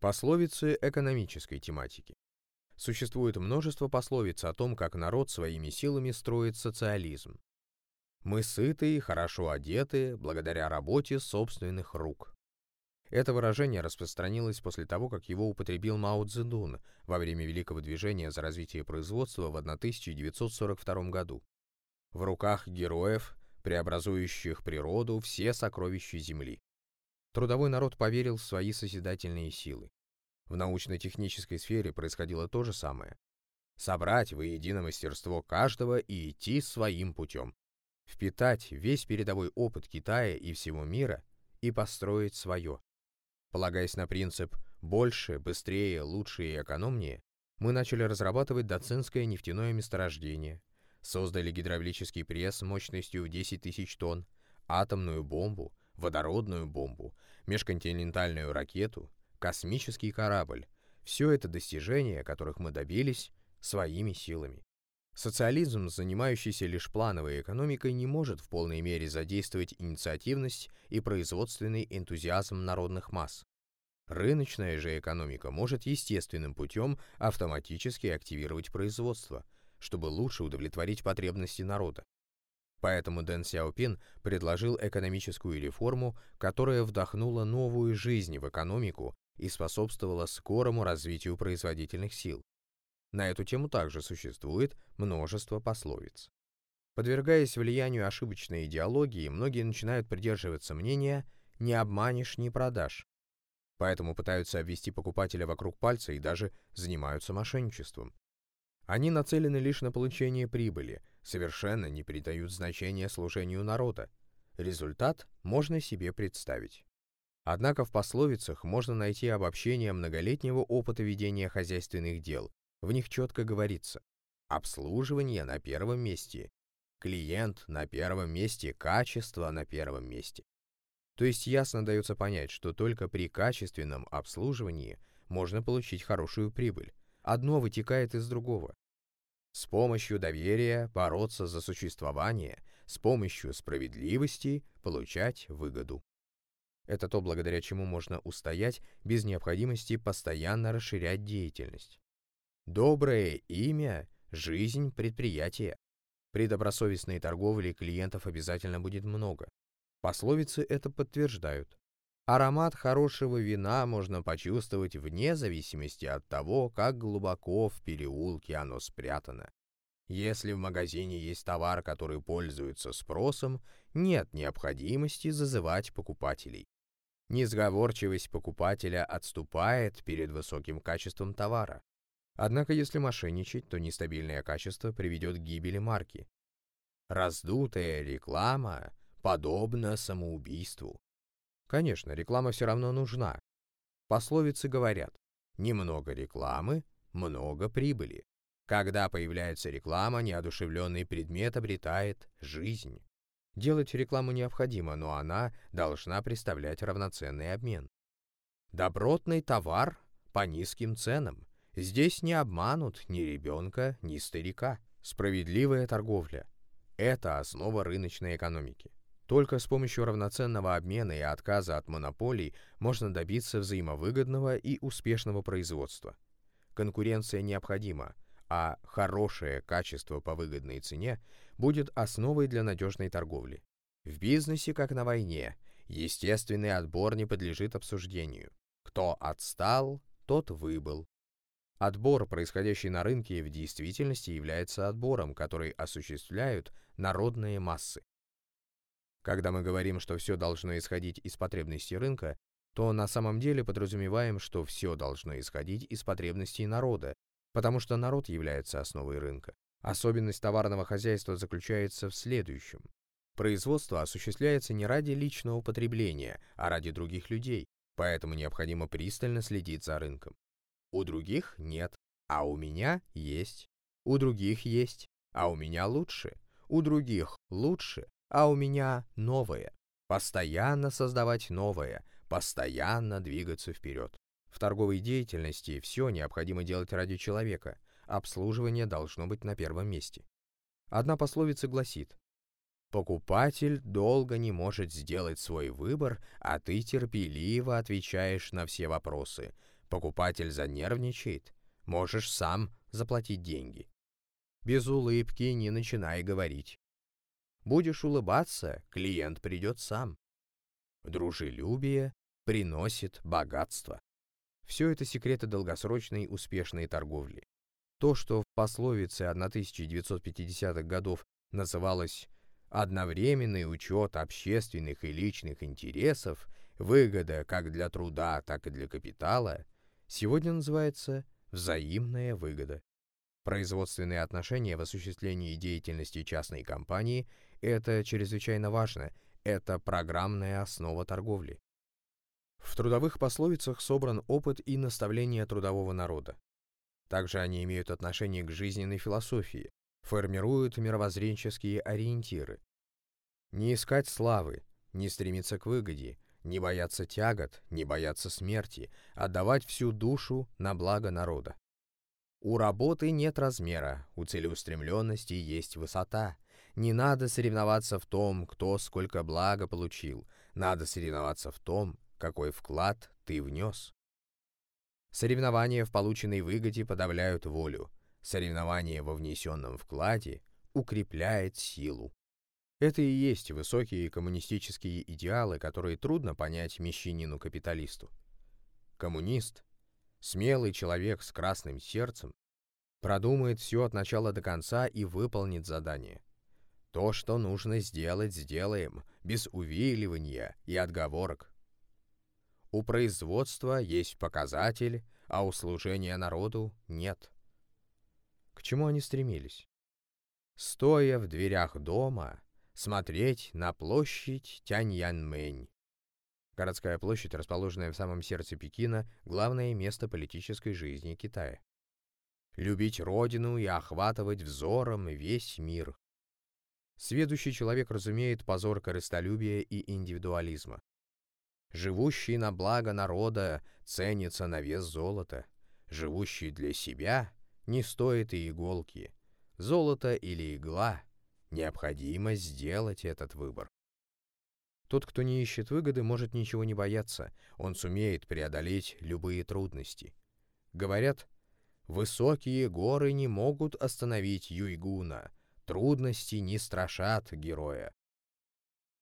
Пословицы экономической тематики. Существует множество пословиц о том, как народ своими силами строит социализм. Мы сыты и хорошо одеты благодаря работе собственных рук. Это выражение распространилось после того, как его употребил Мао Цзэдун во время Великого движения за развитие производства в 1942 году. В руках героев, преобразующих природу, все сокровища Земли. Трудовой народ поверил в свои созидательные силы. В научно-технической сфере происходило то же самое. Собрать воедино мастерство каждого и идти своим путем. Впитать весь передовой опыт Китая и всего мира и построить свое. Полагаясь на принцип «больше, быстрее, лучше и экономнее», мы начали разрабатывать доцинское нефтяное месторождение, создали гидравлический пресс мощностью в 10 тысяч тонн, атомную бомбу, водородную бомбу, межконтинентальную ракету, космический корабль. Все это достижения, которых мы добились своими силами. Социализм, занимающийся лишь плановой экономикой, не может в полной мере задействовать инициативность и производственный энтузиазм народных масс. Рыночная же экономика может естественным путем автоматически активировать производство, чтобы лучше удовлетворить потребности народа. Поэтому Дэн Сяопин предложил экономическую реформу, которая вдохнула новую жизнь в экономику и способствовала скорому развитию производительных сил. На эту тему также существует множество пословиц. Подвергаясь влиянию ошибочной идеологии, многие начинают придерживаться мнения «не обманешь, не продашь». Поэтому пытаются обвести покупателя вокруг пальца и даже занимаются мошенничеством. Они нацелены лишь на получение прибыли, совершенно не придают значения служению народа. Результат можно себе представить. Однако в пословицах можно найти обобщение многолетнего опыта ведения хозяйственных дел. В них четко говорится «обслуживание на первом месте», «клиент на первом месте», «качество на первом месте». То есть ясно дается понять, что только при качественном обслуживании можно получить хорошую прибыль. Одно вытекает из другого. С помощью доверия бороться за существование, с помощью справедливости получать выгоду. Это то, благодаря чему можно устоять без необходимости постоянно расширять деятельность. Доброе имя – жизнь предприятия. При добросовестной торговле клиентов обязательно будет много. Пословицы это подтверждают. Аромат хорошего вина можно почувствовать вне зависимости от того, как глубоко в переулке оно спрятано. Если в магазине есть товар, который пользуется спросом, нет необходимости зазывать покупателей. Несговорчивость покупателя отступает перед высоким качеством товара. Однако если мошенничать, то нестабильное качество приведет к гибели марки. Раздутая реклама подобна самоубийству. Конечно, реклама все равно нужна. Пословицы говорят, немного рекламы, много прибыли. Когда появляется реклама, неодушевленный предмет обретает жизнь. Делать рекламу необходимо, но она должна представлять равноценный обмен. Добротный товар по низким ценам. Здесь не обманут ни ребенка, ни старика. Справедливая торговля – это основа рыночной экономики. Только с помощью равноценного обмена и отказа от монополий можно добиться взаимовыгодного и успешного производства. Конкуренция необходима, а хорошее качество по выгодной цене будет основой для надежной торговли. В бизнесе, как на войне, естественный отбор не подлежит обсуждению. Кто отстал, тот выбыл. Отбор, происходящий на рынке, в действительности является отбором, который осуществляют народные массы. Когда мы говорим, что все должно исходить из потребностей рынка, то на самом деле подразумеваем, что все должно исходить из потребностей народа, потому что народ является основой рынка. Особенность товарного хозяйства заключается в следующем. Производство осуществляется не ради личного потребления, а ради других людей, поэтому необходимо пристально следить за рынком. У других нет, а у меня есть. У других есть, а у меня лучше. У других лучше, а у меня новое. Постоянно создавать новое, постоянно двигаться вперед. В торговой деятельности все необходимо делать ради человека, обслуживание должно быть на первом месте. Одна пословица гласит «Покупатель долго не может сделать свой выбор, а ты терпеливо отвечаешь на все вопросы. Покупатель занервничает, можешь сам заплатить деньги. Без улыбки не начинай говорить. Будешь улыбаться, клиент придет сам. Дружелюбие приносит богатство. Все это секреты долгосрочной успешной торговли. То, что в пословице 1950-х годов называлось «одновременный учет общественных и личных интересов, выгода как для труда, так и для капитала», сегодня называется «взаимная выгода». Производственные отношения в осуществлении деятельности частной компании – это чрезвычайно важно, это программная основа торговли. В трудовых пословицах собран опыт и наставления трудового народа. Также они имеют отношение к жизненной философии, формируют мировоззренческие ориентиры. Не искать славы, не стремиться к выгоде, не бояться тягот, не бояться смерти, отдавать всю душу на благо народа. У работы нет размера, у целеустремленности есть высота. Не надо соревноваться в том, кто сколько блага получил, надо соревноваться в том, какой вклад ты внес. Соревнования в полученной выгоде подавляют волю. Соревнование во внесенном вкладе укрепляет силу. Это и есть высокие коммунистические идеалы, которые трудно понять мещанину-капиталисту. Коммунист, смелый человек с красным сердцем, продумает все от начала до конца и выполнит задание. То, что нужно сделать, сделаем, без увиливания и отговорок. У производства есть показатель, а у служения народу нет. К чему они стремились? Стоя в дверях дома, смотреть на площадь Тяньяньмэнь. Городская площадь, расположенная в самом сердце Пекина, главное место политической жизни Китая. Любить родину и охватывать взором весь мир. Сведущий человек разумеет позор корыстолюбия и индивидуализма. Живущий на благо народа ценится на вес золота. Живущий для себя не стоит и иголки. Золото или игла – необходимо сделать этот выбор. Тот, кто не ищет выгоды, может ничего не бояться, он сумеет преодолеть любые трудности. Говорят, высокие горы не могут остановить Юйгуна, трудности не страшат героя.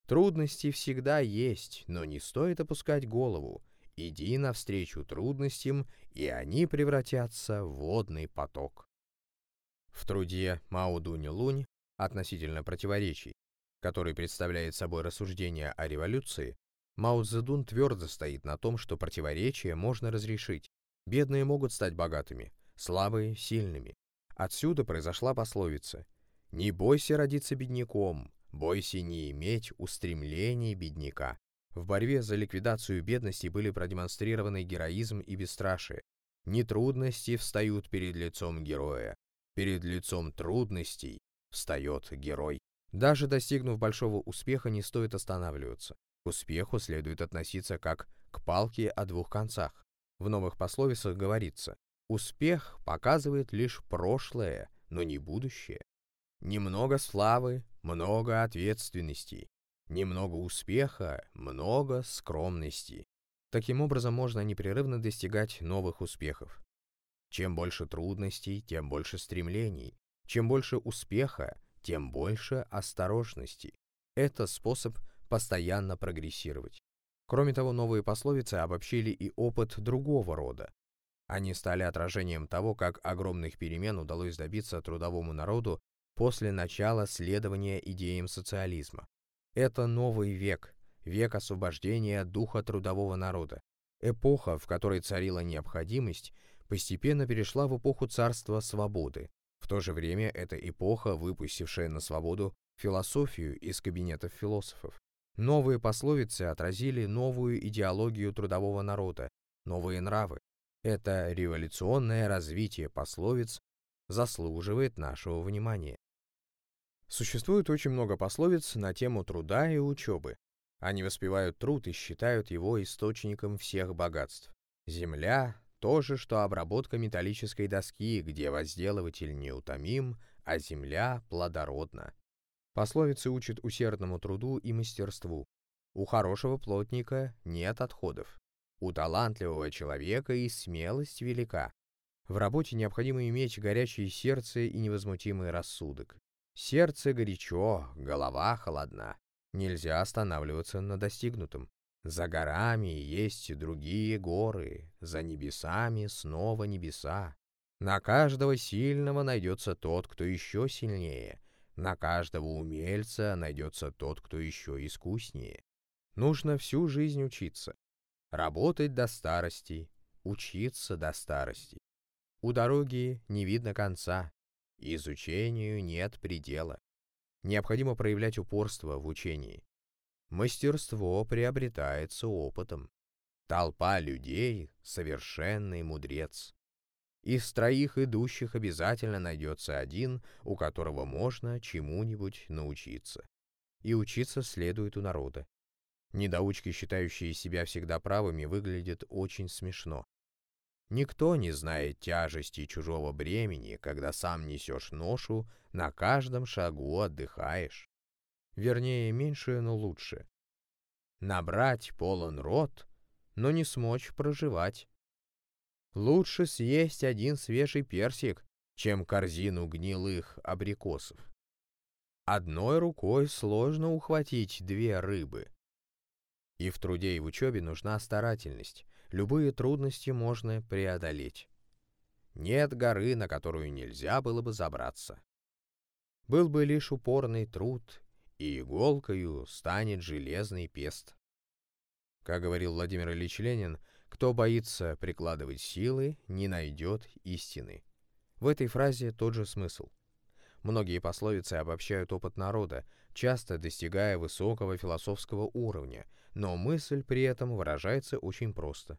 Трудности всегда есть, но не стоит опускать голову. Иди навстречу трудностям, и они превратятся в водный поток. В труде Мао Дунь Лунь относительно противоречий, который представляет собой рассуждение о революции, Мао Цзэдун твердо стоит на том, что противоречия можно разрешить. Бедные могут стать богатыми, слабые – сильными. Отсюда произошла пословица «Не бойся родиться бедняком, Бойся не иметь устремлений бедняка. В борьбе за ликвидацию бедности были продемонстрированы героизм и бесстрашие. Нетрудности встают перед лицом героя. Перед лицом трудностей встает герой. Даже достигнув большого успеха, не стоит останавливаться. К успеху следует относиться как к палке о двух концах. В новых пословицах говорится «Успех показывает лишь прошлое, но не будущее». Немного славы, много ответственности. Немного успеха, много скромности. Таким образом можно непрерывно достигать новых успехов. Чем больше трудностей, тем больше стремлений. Чем больше успеха, тем больше осторожности. Это способ постоянно прогрессировать. Кроме того, новые пословицы обобщили и опыт другого рода. Они стали отражением того, как огромных перемен удалось добиться трудовому народу после начала следования идеям социализма. Это новый век, век освобождения духа трудового народа. Эпоха, в которой царила необходимость, постепенно перешла в эпоху царства свободы. В то же время это эпоха, выпустившая на свободу философию из кабинетов философов. Новые пословицы отразили новую идеологию трудового народа, новые нравы. Это революционное развитие пословиц заслуживает нашего внимания. Существует очень много пословиц на тему труда и учебы. Они воспевают труд и считают его источником всех богатств. Земля – то же, что обработка металлической доски, где возделыватель неутомим, а земля плодородна. Пословицы учат усердному труду и мастерству. У хорошего плотника нет отходов. У талантливого человека и смелость велика. В работе необходимо иметь горячее сердце и невозмутимый рассудок. Сердце горячо, голова холодна. Нельзя останавливаться на достигнутом. За горами есть другие горы, за небесами снова небеса. На каждого сильного найдется тот, кто еще сильнее. На каждого умельца найдется тот, кто еще искуснее. Нужно всю жизнь учиться. Работать до старости, учиться до старости. У дороги не видно конца, изучению нет предела. Необходимо проявлять упорство в учении. Мастерство приобретается опытом. Толпа людей — совершенный мудрец. Из троих идущих обязательно найдется один, у которого можно чему-нибудь научиться. И учиться следует у народа. Недоучки, считающие себя всегда правыми, выглядят очень смешно. Никто не знает тяжести чужого бремени, когда сам несешь ношу, на каждом шагу отдыхаешь. Вернее, меньше, но лучше. Набрать полон рот, но не смочь проживать. Лучше съесть один свежий персик, чем корзину гнилых абрикосов. Одной рукой сложно ухватить две рыбы. И в труде и в учебе нужна старательность. Любые трудности можно преодолеть. Нет горы, на которую нельзя было бы забраться. Был бы лишь упорный труд и иголкою станет железный пест. Как говорил Владимир Ильич Ленин, кто боится прикладывать силы, не найдет истины. В этой фразе тот же смысл. Многие пословицы обобщают опыт народа, часто достигая высокого философского уровня, но мысль при этом выражается очень просто.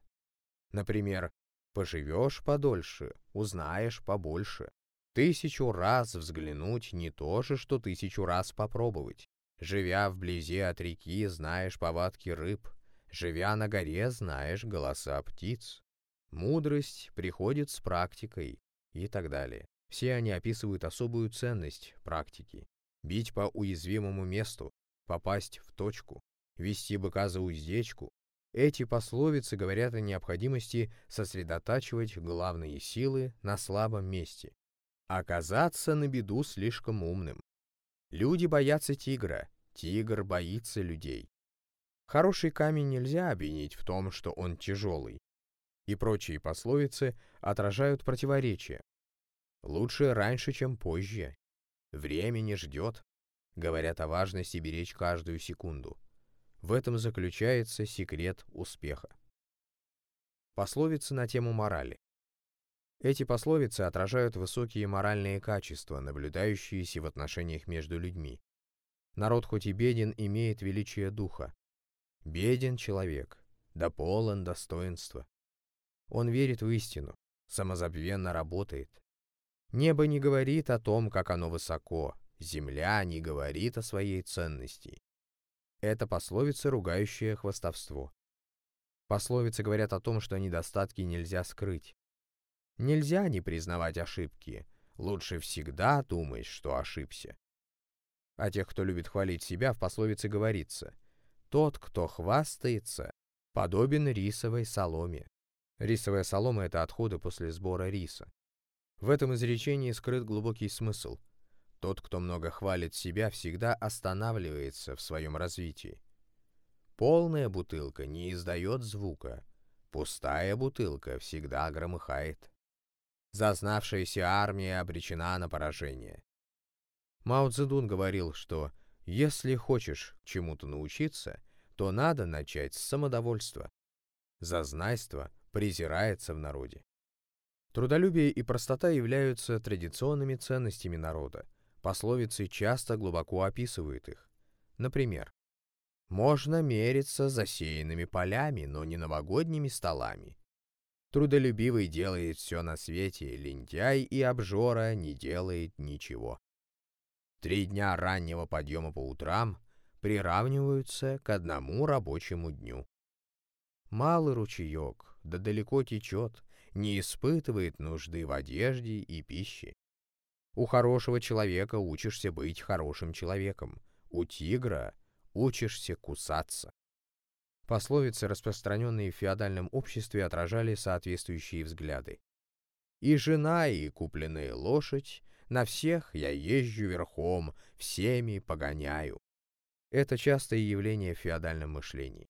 Например, «поживешь подольше, узнаешь побольше». Тысячу раз взглянуть не то же, что тысячу раз попробовать. Живя вблизи от реки, знаешь повадки рыб. Живя на горе, знаешь голоса птиц. Мудрость приходит с практикой и так далее. Все они описывают особую ценность практики. Бить по уязвимому месту, попасть в точку, вести быка за уздечку. Эти пословицы говорят о необходимости сосредотачивать главные силы на слабом месте, Оказаться на беду слишком умным. Люди боятся тигра, тигр боится людей. Хороший камень нельзя обвинить в том, что он тяжелый. И прочие пословицы отражают противоречия. Лучше раньше, чем позже. Время не ждет. Говорят о важности беречь каждую секунду. В этом заключается секрет успеха. Пословицы на тему морали. Эти пословицы отражают высокие моральные качества, наблюдающиеся в отношениях между людьми. Народ хоть и беден, имеет величие духа. Беден человек, да полон достоинства. Он верит в истину, самозабвенно работает. Небо не говорит о том, как оно высоко, земля не говорит о своей ценности. Это пословица, ругающая хвастовство. Пословицы говорят о том, что недостатки нельзя скрыть. Нельзя не признавать ошибки. Лучше всегда думать, что ошибся. А тех, кто любит хвалить себя, в пословице говорится «Тот, кто хвастается, подобен рисовой соломе». Рисовая солома – это отходы после сбора риса. В этом изречении скрыт глубокий смысл. Тот, кто много хвалит себя, всегда останавливается в своем развитии. Полная бутылка не издает звука, пустая бутылка всегда громыхает. Зазнавшаяся армия обречена на поражение. Мао Цзэдун говорил, что если хочешь чему-то научиться, то надо начать с самодовольства. Зазнайство презирается в народе. Трудолюбие и простота являются традиционными ценностями народа. Пословицы часто глубоко описывают их. Например, «Можно мериться засеянными полями, но не новогодними столами. Трудолюбивый делает все на свете, лентяй и обжора не делает ничего. Три дня раннего подъема по утрам приравниваются к одному рабочему дню. Малый ручеек, да далеко течет, не испытывает нужды в одежде и пище. У хорошего человека учишься быть хорошим человеком, у тигра учишься кусаться. Пословицы, распространенные в феодальном обществе, отражали соответствующие взгляды. «И жена, и купленная лошадь, на всех я езжу верхом, всеми погоняю». Это частое явление в феодальном мышлении.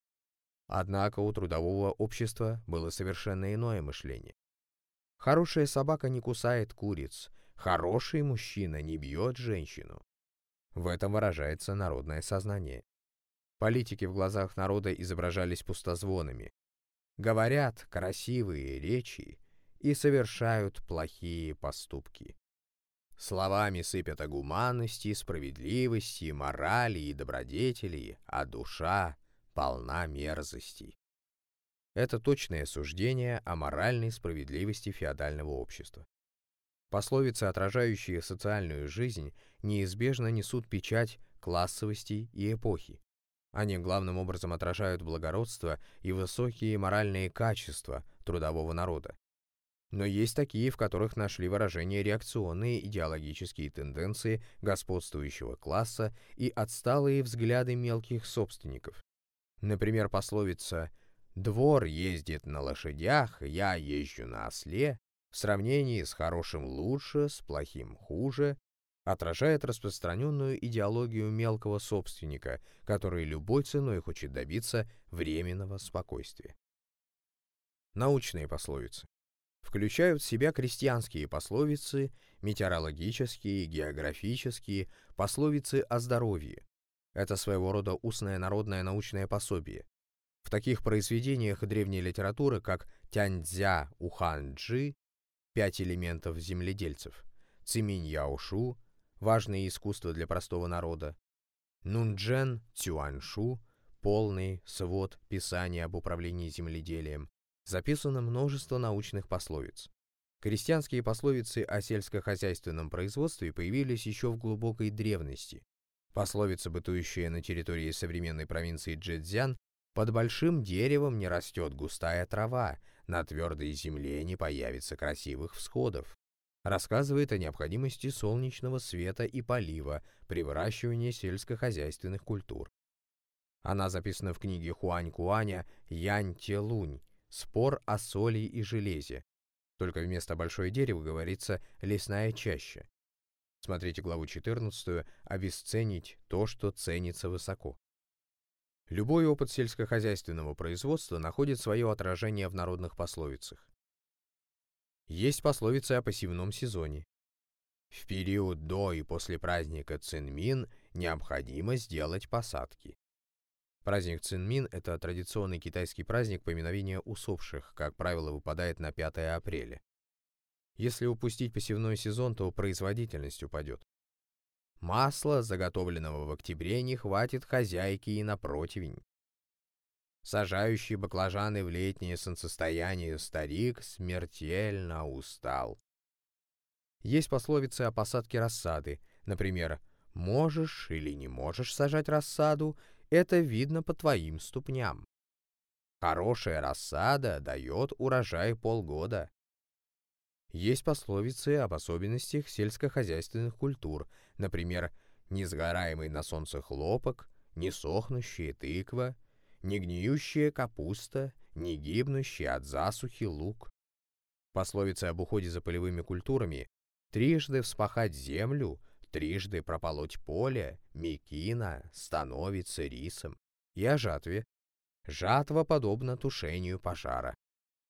Однако у трудового общества было совершенно иное мышление. Хорошая собака не кусает куриц, хороший мужчина не бьет женщину. В этом выражается народное сознание. Политики в глазах народа изображались пустозвонами. Говорят красивые речи и совершают плохие поступки. Словами сыпят о гуманности, справедливости, морали и добродетели, а душа полна мерзостей. Это точное суждение о моральной справедливости феодального общества. Пословицы, отражающие социальную жизнь, неизбежно несут печать классовости и эпохи. Они главным образом отражают благородство и высокие моральные качества трудового народа. Но есть такие, в которых нашли выражение реакционные идеологические тенденции господствующего класса и отсталые взгляды мелких собственников. Например, пословица «двор ездит на лошадях, я езжу на осле» в сравнении с хорошим лучше, с плохим хуже, отражает распространенную идеологию мелкого собственника, который любой ценой хочет добиться временного спокойствия. Научные пословицы включают в себя крестьянские пословицы, метеорологические, географические, пословицы о здоровье. Это своего рода устное народное научное пособие. В таких произведениях древней литературы, как Тяньцзя Уханджи, «Пять элементов земледельцев», Циминь Яошу, важные искусства для простого народа, Нунджен Цюаньшу, полный свод писания об управлении земледелием, записано множество научных пословиц. Крестьянские пословицы о сельскохозяйственном производстве появились еще в глубокой древности. Пословица, бытующая на территории современной провинции Джэцзян, «Под большим деревом не растет густая трава, на твердой земле не появится красивых всходов», рассказывает о необходимости солнечного света и полива при выращивании сельскохозяйственных культур. Она записана в книге Хуань Куаня «Янь Телунь. Спор о соли и железе». Только вместо большое дерево говорится «лесная чаща». Смотрите главу 14 «Обесценить то, что ценится высоко». Любой опыт сельскохозяйственного производства находит свое отражение в народных пословицах. Есть пословицы о посевном сезоне. В период до и после праздника Цинмин необходимо сделать посадки. Праздник Цинмин – это традиционный китайский праздник поминовения усопших, как правило, выпадает на 5 апреля. Если упустить посевной сезон, то производительность упадет. Масла, заготовленного в октябре, не хватит хозяйки и на противень. Сажающий баклажаны в летнее солнцестояние старик смертельно устал. Есть пословицы о посадке рассады, например, «можешь или не можешь сажать рассаду, это видно по твоим ступням». Хорошая рассада дает урожай полгода. Есть пословицы об особенностях сельскохозяйственных культур, например, «несгораемый на солнце хлопок», «несохнущая тыква», не гниющая капуста, не гибнущий от засухи лук. Пословица об уходе за полевыми культурами «трижды вспахать землю», «трижды прополоть поле», «мекина» становится рисом. И о жатве. Жатва подобна тушению пожара.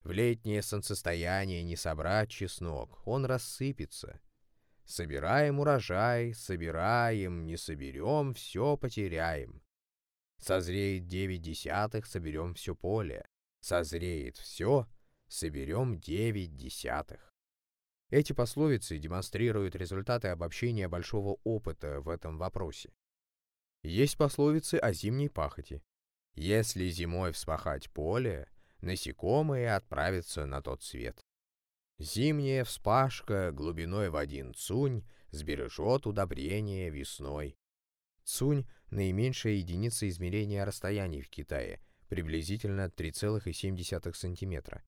В летнее солнцестояние не собрать чеснок, он рассыпется. Собираем урожай, собираем, не соберем, все потеряем. Созреет девять десятых, соберем все поле. Созреет все, соберем девять десятых. Эти пословицы демонстрируют результаты обобщения большого опыта в этом вопросе. Есть пословицы о зимней пахоте. Если зимой вспахать поле, насекомые отправятся на тот свет. Зимняя вспашка глубиной в один цунь сбережет удобрение весной. Цунь – наименьшая единица измерения расстояний в Китае, приблизительно 3,7 см.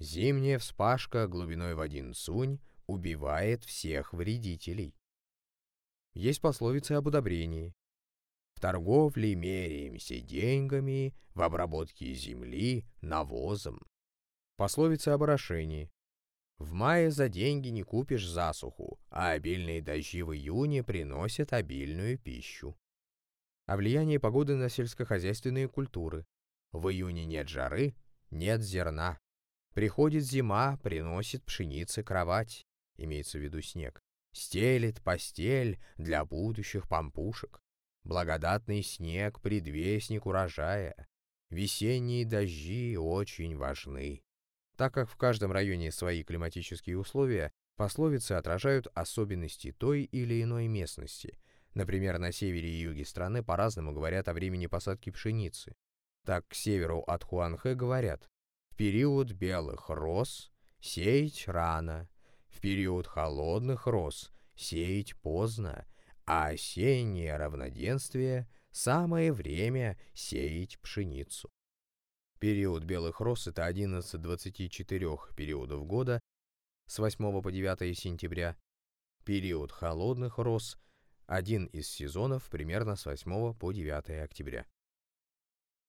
Зимняя вспашка глубиной в один цунь убивает всех вредителей. Есть пословицы об удобрении. В торговле меряемся деньгами, в обработке земли — навозом. Пословица об орошении. В мае за деньги не купишь засуху, а обильные дожди в июне приносят обильную пищу. О влиянии погоды на сельскохозяйственные культуры. В июне нет жары, нет зерна. Приходит зима, приносит пшеницы кровать, имеется в виду снег. Стелит постель для будущих пампушек. Благодатный снег — предвестник урожая. Весенние дожди очень важны. Так как в каждом районе свои климатические условия, пословицы отражают особенности той или иной местности. Например, на севере и юге страны по-разному говорят о времени посадки пшеницы. Так к северу от Хуанхэ говорят «в период белых роз сеять рано, в период холодных роз сеять поздно, а осеннее равноденствие – самое время сеять пшеницу». Период белых роз – это 11-24 периодов года с 8 по 9 сентября. Период холодных роз – один из сезонов примерно с 8 по 9 октября.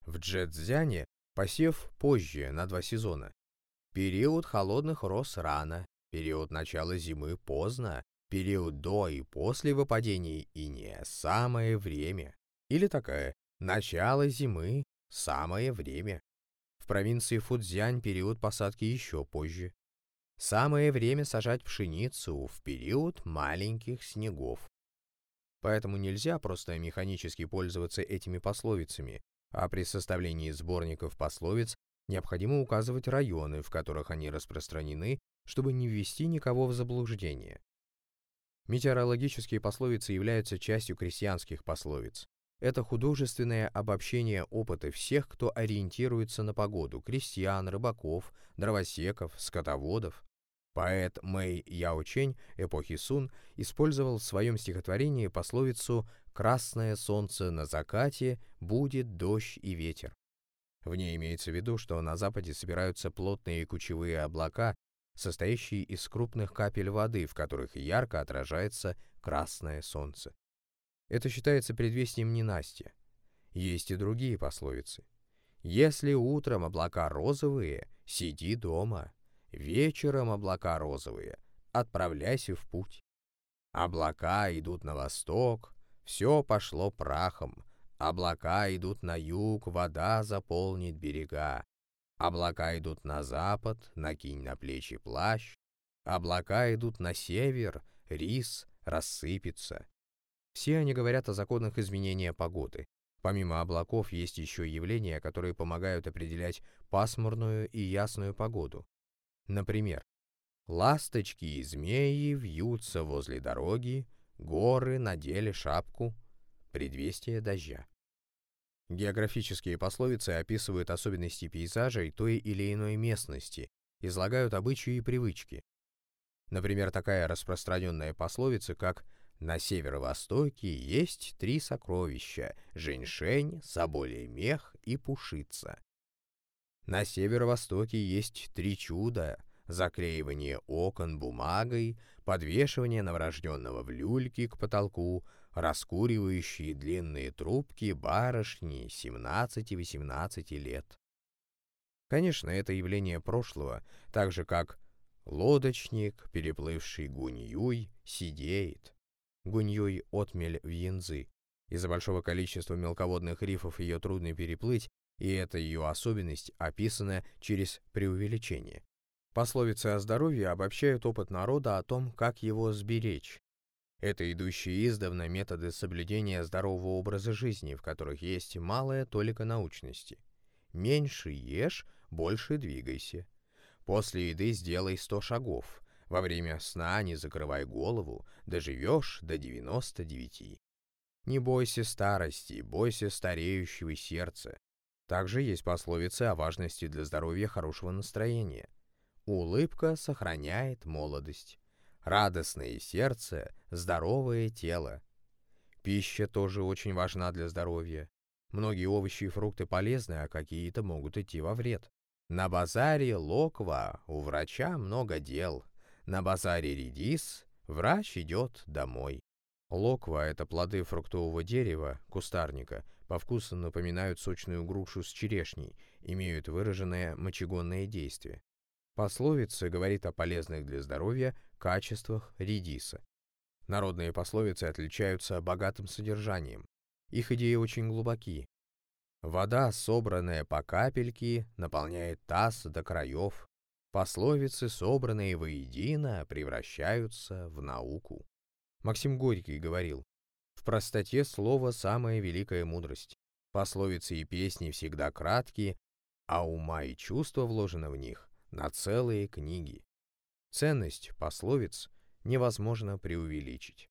В Джэцзяне посев позже на два сезона. Период холодных роз рано, период начала зимы поздно, период до и после выпадений и не самое время. Или такая начало зимы – самое время. Провинции Фудзянь период посадки еще позже. Самое время сажать пшеницу в период маленьких снегов. Поэтому нельзя просто механически пользоваться этими пословицами, а при составлении сборников пословиц необходимо указывать районы, в которых они распространены, чтобы не ввести никого в заблуждение. Метеорологические пословицы являются частью крестьянских пословиц. Это художественное обобщение опыта всех, кто ориентируется на погоду – крестьян, рыбаков, дровосеков, скотоводов. Поэт Мэй Яочень эпохи Сун использовал в своем стихотворении пословицу «Красное солнце на закате, будет дождь и ветер». В ней имеется в виду, что на западе собираются плотные кучевые облака, состоящие из крупных капель воды, в которых ярко отражается красное солнце. Это считается предвестием ненастья. Есть и другие пословицы. «Если утром облака розовые, сиди дома. Вечером облака розовые, отправляйся в путь. Облака идут на восток, все пошло прахом. Облака идут на юг, вода заполнит берега. Облака идут на запад, накинь на плечи плащ. Облака идут на север, рис рассыпется. Все они говорят о законах изменения погоды. Помимо облаков есть еще явления, которые помогают определять пасмурную и ясную погоду. Например, ласточки и змеи вьются возле дороги, горы надели шапку, предвестие дождя. Географические пословицы описывают особенности пейзажей той или иной местности, излагают обычаи и привычки. Например, такая распространенная пословица, как на северо-востоке есть три сокровища – женьшень, соболей мех и пушица. На северо-востоке есть три чуда – заклеивание окон бумагой, подвешивание новорожденного в люльке к потолку, раскуривающие длинные трубки барышни 17-18 лет. Конечно, это явление прошлого, так же как лодочник, переплывший Гуньюй, сидеет. Гуньюй отмель в Янзы. Из-за большого количества мелководных рифов ее трудно переплыть, и эта ее особенность описана через преувеличение. Пословицы о здоровье обобщают опыт народа о том, как его сберечь. Это идущие издавна методы соблюдения здорового образа жизни, в которых есть малая толика научности. Меньше ешь, больше двигайся. После еды сделай сто шагов, во время сна не закрывай голову, доживешь до 99. Не бойся старости, бойся стареющего сердца. Также есть пословицы о важности для здоровья хорошего настроения. Улыбка сохраняет молодость. Радостное сердце, здоровое тело. Пища тоже очень важна для здоровья. Многие овощи и фрукты полезны, а какие-то могут идти во вред. На базаре локва, у врача много дел. На базаре редис, врач идет домой. Локва – это плоды фруктового дерева, кустарника, по вкусу напоминают сочную грушу с черешней, имеют выраженное мочегонное действие. Пословица говорит о полезных для здоровья качествах редиса. Народные пословицы отличаются богатым содержанием. Их идеи очень глубоки. Вода, собранная по капельке, наполняет таз до краев. Пословицы, собранные воедино, превращаются в науку. Максим Горький говорил, «В простоте слова самая великая мудрость. Пословицы и песни всегда краткие, а ума и чувства вложено в них на целые книги. Ценность пословиц невозможно преувеличить.